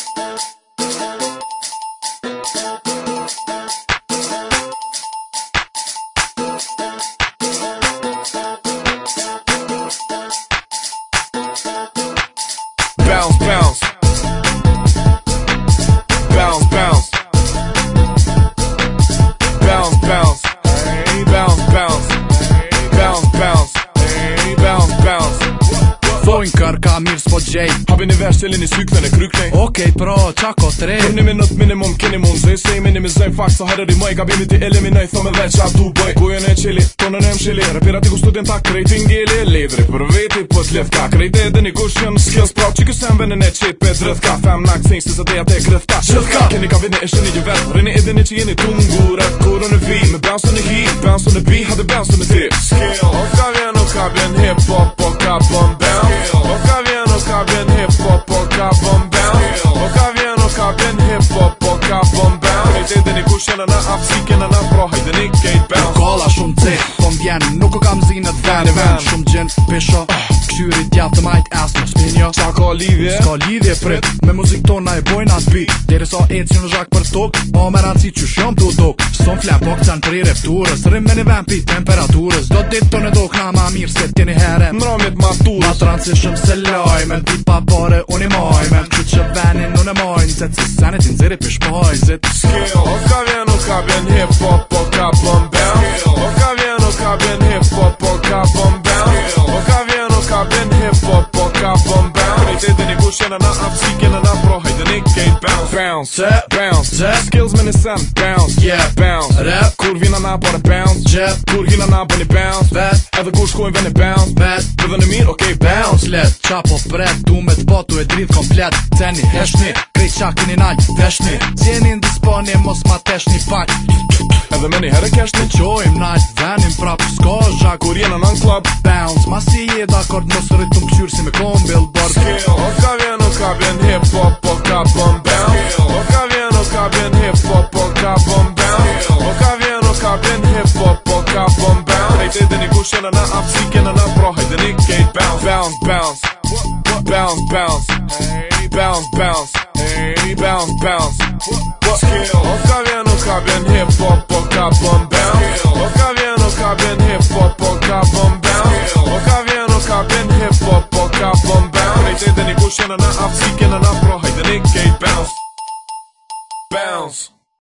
Thank you. thojnë kërka mirë s'po gjej Havi një vërë qëllin i sykve në krykne Okej okay, pro, qako tre Këm një minut minimum, kini mund zë Se i minim i zëjnë fakt, së hërëri mëj Gabimi ti eliminaj, thome dhe qa du bëj Gujën e qili, tonën po e mshili Repirat i ku studin ta krejti ngili për veti, pët po lëf ka krejti Dhe një kush skills pro Qikë se më venin e qit pe drëth ka Fem në akcin, si se dheja te grëth ka Shëtka! Keni ka vini e shëni një vetë Rini e dini që jeni të ngure Kuro në vi, bounce në hi Bounce në bi, bounce në ti Skill! Of ka vjen, of thinking and I'm seeking and I'm prohi Then it can't bounce Kolla shumë të po të të mbjen Nuk o kam zinë të dhenë Vem shumë gjenë pisho Këshyri djatë të majtë asë në spinjo Qa ka lidhje? Ska lidhje prit Me muzik ton na i bojnë atë bi Deri sa e cjë në zhak për tok O me ranci që shumë të dok Son flem pak po të në prej repturës Rim me një për pi temperaturës Do ditë të po në dok na ma mirë Se tjeni herë ma Ma shumë se loj ti pa pare unë i majme Që që venin unë e majnë Se të se senetin zire pishpajzit Skill cabin, hip hop, or cap on bounce. O cabin, o cabin, hip hop, or cap on bounce. O cabin, o cabin, hip hop, or cap on bounce. Weet je, dan ik hoes je na afzieken en afbro, hij dan ik geen bounce. Bounce, bounce, skills, man, is aan bounce, yeah, bounce. Kurwina na, but bounce. step Kur hila na bëni bounce Vet Edhe kur shkojnë veni bounce Vet Për dhe në mirë, okej, okay, bounce Let Qapo pret Du me të botu e dridh komplet Teni, heshni qa qakini nalj, veshni Tjeni në disponi, mos ma teshni pak Edhe meni herë kesh në qojmë nalj Venim prap, s'ko zha kur jena në në club Bounce Ma si je d'akord, mos rritëm këqyrë si me kombil Skill Nuk ka vjen, nuk ka vjen hip-hop, po ka bëm motion and I'm seeking and I'm raw headed ik bounce, bounce bounce bounce bounce bounce bounce bounce bounce bounce what skill Okavian Okavian hip hop oka bum bounce Okavian Okavian hip hop oka bum bounce Okavian Okavian hip hop oka bum bounce They say then he pushing and I'm seeking and I'm raw headed ik gate bounce bounce